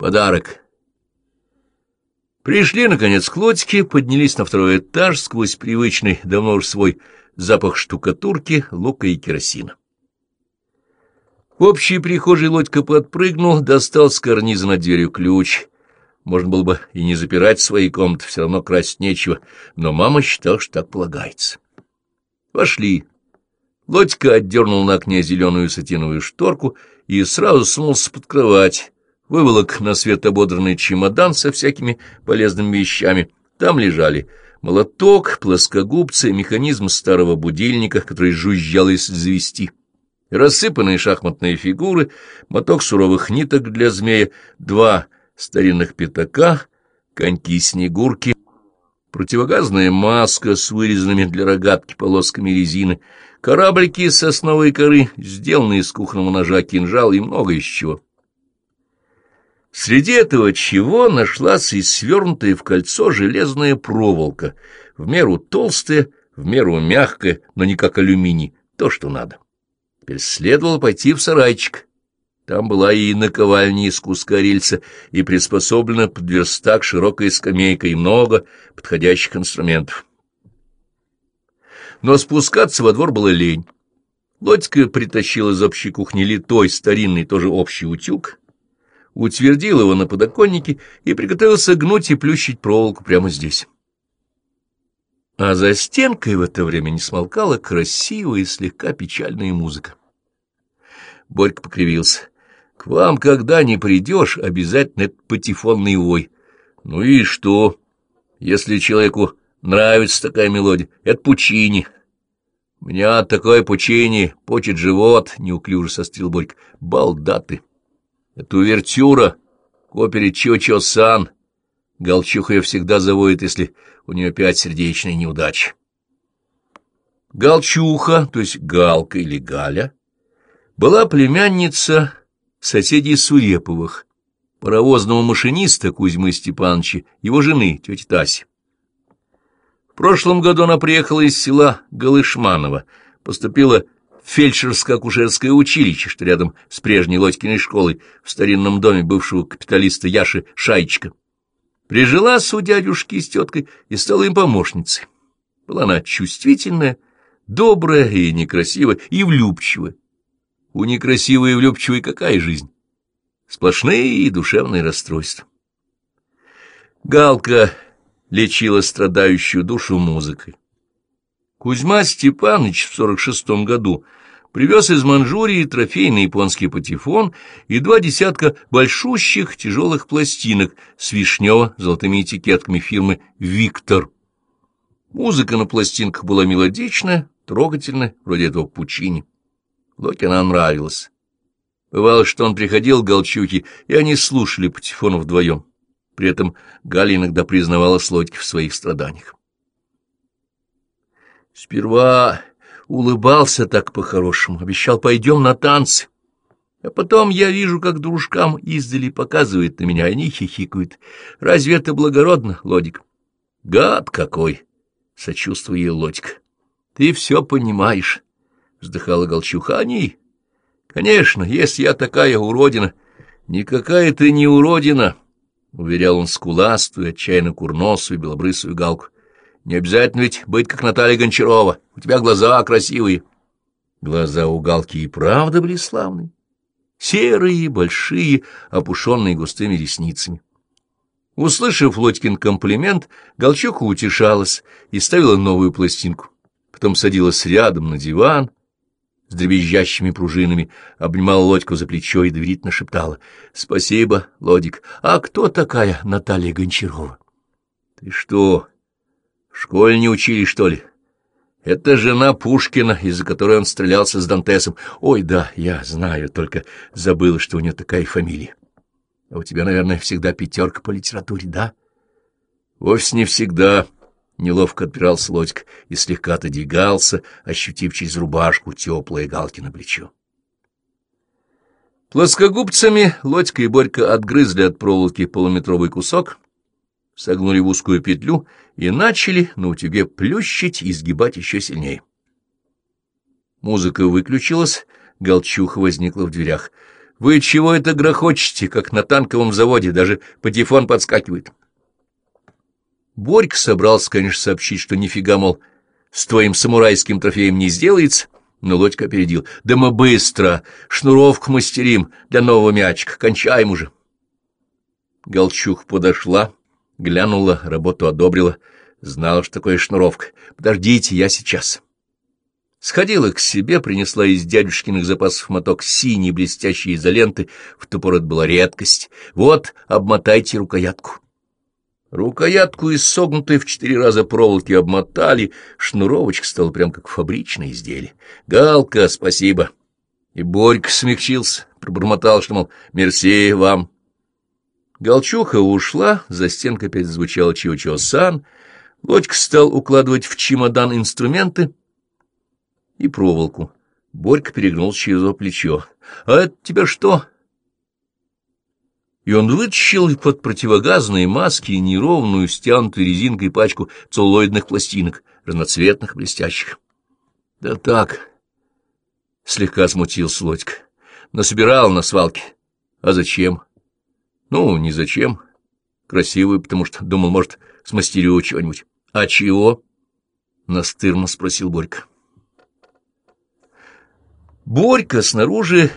Подарок. Пришли, наконец, к лодке, поднялись на второй этаж сквозь привычный, давно уж свой запах штукатурки, лука и керосина. В общей прихожей лодька подпрыгнул, достал с карниза на дверью ключ. Можно было бы и не запирать свои комнаты, все равно красть нечего, но мама считала, что так полагается. Вошли. Лодька отдернул на окне зеленую сатиновую шторку и сразу сунулся под кровать, выволок на свет ободранный чемодан со всякими полезными вещами. Там лежали молоток, плоскогубцы, механизм старого будильника, который жужжал, если завести, рассыпанные шахматные фигуры, моток суровых ниток для змея, два старинных пятака, коньки-снегурки, противогазная маска с вырезанными для рогатки полосками резины, кораблики из сосновой коры, сделанные из кухонного ножа кинжал и много из чего. Среди этого чего нашлась и свернутая в кольцо железная проволока, в меру толстая, в меру мягкая, но не как алюминий, то, что надо. Теперь следовало пойти в сарайчик. Там была и наковальня из куска рельса, и приспособлена под верстак широкая скамейка, и много подходящих инструментов. Но спускаться во двор было лень. Лодька притащила из общей кухни литой старинный, тоже общий утюг, утвердил его на подоконнике и приготовился гнуть и плющить проволоку прямо здесь. А за стенкой в это время не смолкала красивая и слегка печальная музыка. Борька покривился. — К вам, когда не придешь, обязательно этот патефонный вой. Ну и что, если человеку нравится такая мелодия? Это Пучини. — У меня такое Пучини, почет живот, — неуклюже сострил Борька. — Балда ты! Это увертюра к опере Чо-Чо-Сан. Галчуха ее всегда заводит, если у нее опять сердечная неудача. Галчуха, то есть Галка или Галя, была племянница соседей Суреповых, паровозного машиниста Кузьмы Степановича, его жены, тети Таси. В прошлом году она приехала из села Галышманово, поступила фельдшерско-акушерское училище, что рядом с прежней Лодькиной школой в старинном доме бывшего капиталиста Яши Шайчика. Прижилась у дядюшки с теткой и стала им помощницей. Была она чувствительная, добрая и некрасивая, и влюбчивая. У некрасивой и влюбчивой какая жизнь? Сплошные и душевные расстройства. Галка лечила страдающую душу музыкой. Кузьма Степанович в сорок шестом году привез из Манчжурии трофейный японский патефон и два десятка большущих тяжелых пластинок с вишнево-золотыми этикетками фирмы «Виктор». Музыка на пластинках была мелодичная, трогательная, вроде этого Пучини. Локи она нравилась. Бывало, что он приходил к Галчухе, и они слушали патефон вдвоем. При этом Галя иногда признавалась Лодьке в своих страданиях. Сперва улыбался так по-хорошему, обещал, пойдем на танцы. А потом я вижу, как дружкам издали показывают на меня, они хихикают. Разве это благородно, Лодик? Гад какой! — сочувствует Лодик. Ты все понимаешь, — вздыхала Голчуха. Они... Конечно, если я такая уродина... Никакая ты не уродина, — уверял он скуластую, отчаянно курносую, белобрысую галку. Не обязательно ведь быть как Наталья Гончарова. У тебя глаза красивые. Глаза у Галки и правда были славные. Серые, большие, опушенные густыми ресницами. Услышав Лодькин комплимент, Галчука утешалась и ставила новую пластинку. Потом садилась рядом на диван с дребезжащими пружинами, обнимала Лодьку за плечо и доверительно шептала. — Спасибо, Лодик. А кто такая Наталья Гончарова? — Ты что, в школе не учили, что ли? Это жена Пушкина, из-за которой он стрелялся с Дантесом. Ой, да, я знаю, только забыла, что у нее такая фамилия. А у тебя, наверное, всегда пятерка по литературе, да? Вовсе не всегда. Неловко отпирался Лодька и слегка отодвигался, ощутив через рубашку теплое Галкино плечо. Плоскогубцами Лодька и Борька отгрызли от проволоки полуметровый кусок — согнули в узкую петлю и начали на утюге плющить и сгибать еще сильнее. Музыка выключилась, Голчуха возникла в дверях. Вы чего это грохочете, как на танковом заводе, даже патефон подскакивает? Борька собрался, конечно, сообщить, что нифига, мол, с твоим самурайским трофеем не сделается, но Лодька опередил. Да мы быстро, шнуровку мастерим для нового мячика, кончаем уже. Голчух подошла, глянула, работу одобрила, знала, что такое шнуровка. Подождите, я сейчас. Сходила к себе, принесла из дядюшкиных запасов моток синей блестящей изоленты, в ту пору это была редкость. Вот, обмотайте рукоятку. Рукоятку из согнутой в четыре раза проволоки обмотали, шнуровочка стала прям как фабричное изделие. Галка, спасибо. И Борька смягчился, пробормотал, что, мол, мерси вам. Галчуха ушла, за стенкой опять звучал чего-чего-сан, Лодька стал укладывать в чемодан инструменты, и проволоку. Борька перегнул через его плечо. — А это тебе что? И он вытащил под противогазные маски неровную, стянутую резинкой пачку целлоидных пластинок, разноцветных, блестящих. — Да так, — слегка смутился Лодька, — насобирал на свалке. — А зачем? — Ну, не зачем. Красивую, потому что думал, может, смастерю чего-нибудь. — А чего? — настырно спросил Борька. Борька снаружи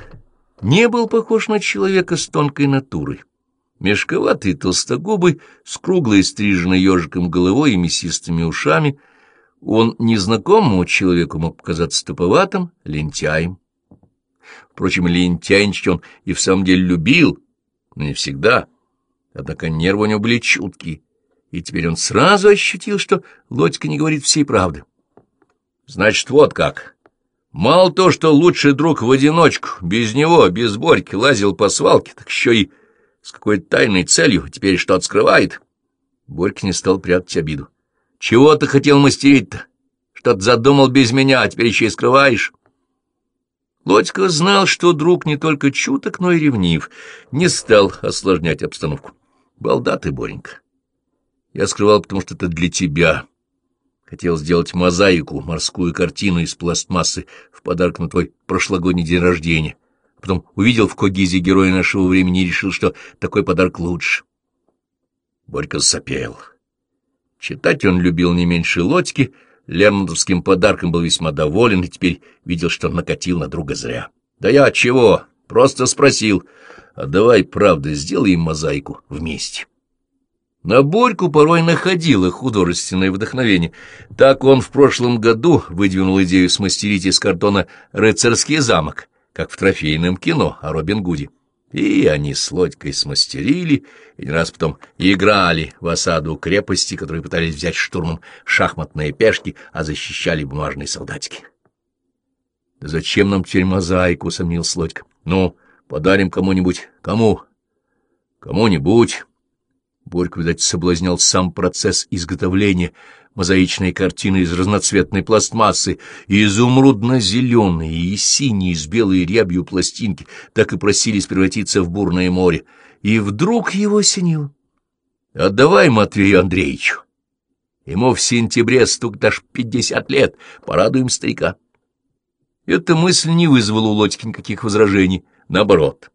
не был похож на человека с тонкой натурой. Мешковатый толстогубый, с круглой стриженной ежиком головой и мясистыми ушами, он незнакомому человеку мог показаться туповатым, лентяем. Впрочем, лентяйничать он и в самом деле любил, но не всегда. Однако нервы у него были чуткие, и теперь он сразу ощутил, что Лодька не говорит всей правды. Значит, вот как. Мало то, что лучший друг в одиночку, без него, без Борьки, лазил по свалке, так еще и с какой-то тайной целью, теперь что-то скрывает. Борька не стал прятать обиду. — Чего ты хотел мастерить-то? Что-то задумал без меня, а теперь еще и скрываешь. Лодька знал, что друг не только чуток, но и ревнив, не стал осложнять обстановку. Балда ты, Боренька. Я скрывал, потому что это для тебя. Хотел сделать мозаику, морскую картину из пластмассы в подарок на твой прошлогодний день рождения. Потом увидел в Когизе героя нашего времени и решил, что такой подарок лучше. Борька сопел. Читать он любил не меньше Лодьки, Лермонтовским подарком был весьма доволен и теперь видел, что накатил на друга зря. «Да я чего? Просто спросил. А давай, правда, сделаем мозаику вместе». На Борьку порой находило художественное вдохновение. Так он в прошлом году выдвинул идею смастерить из картона рыцарский замок, как в трофейном кино о Робин Гуде. И они с Лодькой смастерили, и не раз потом играли в осаду крепости, которые пытались взять штурмом шахматные пешки, а защищали бумажные солдатики. — Да зачем нам теперь мозаику? — сомнился Лодька. — Ну, подарим кому-нибудь. Кому? — Кому-нибудь. Борька, видать, соблазнял сам процесс изготовления мозаичной картины из разноцветной пластмассы, и изумрудно-зеленые, и синие с белой рябью пластинки так и просились превратиться в бурное море. И вдруг его осенило. «Отдавай Матвею Андреевичу. Ему в сентябре стукнет аж пятьдесят лет. Порадуем старика». Эта мысль не вызвала у Лодьки никаких возражений. Наоборот.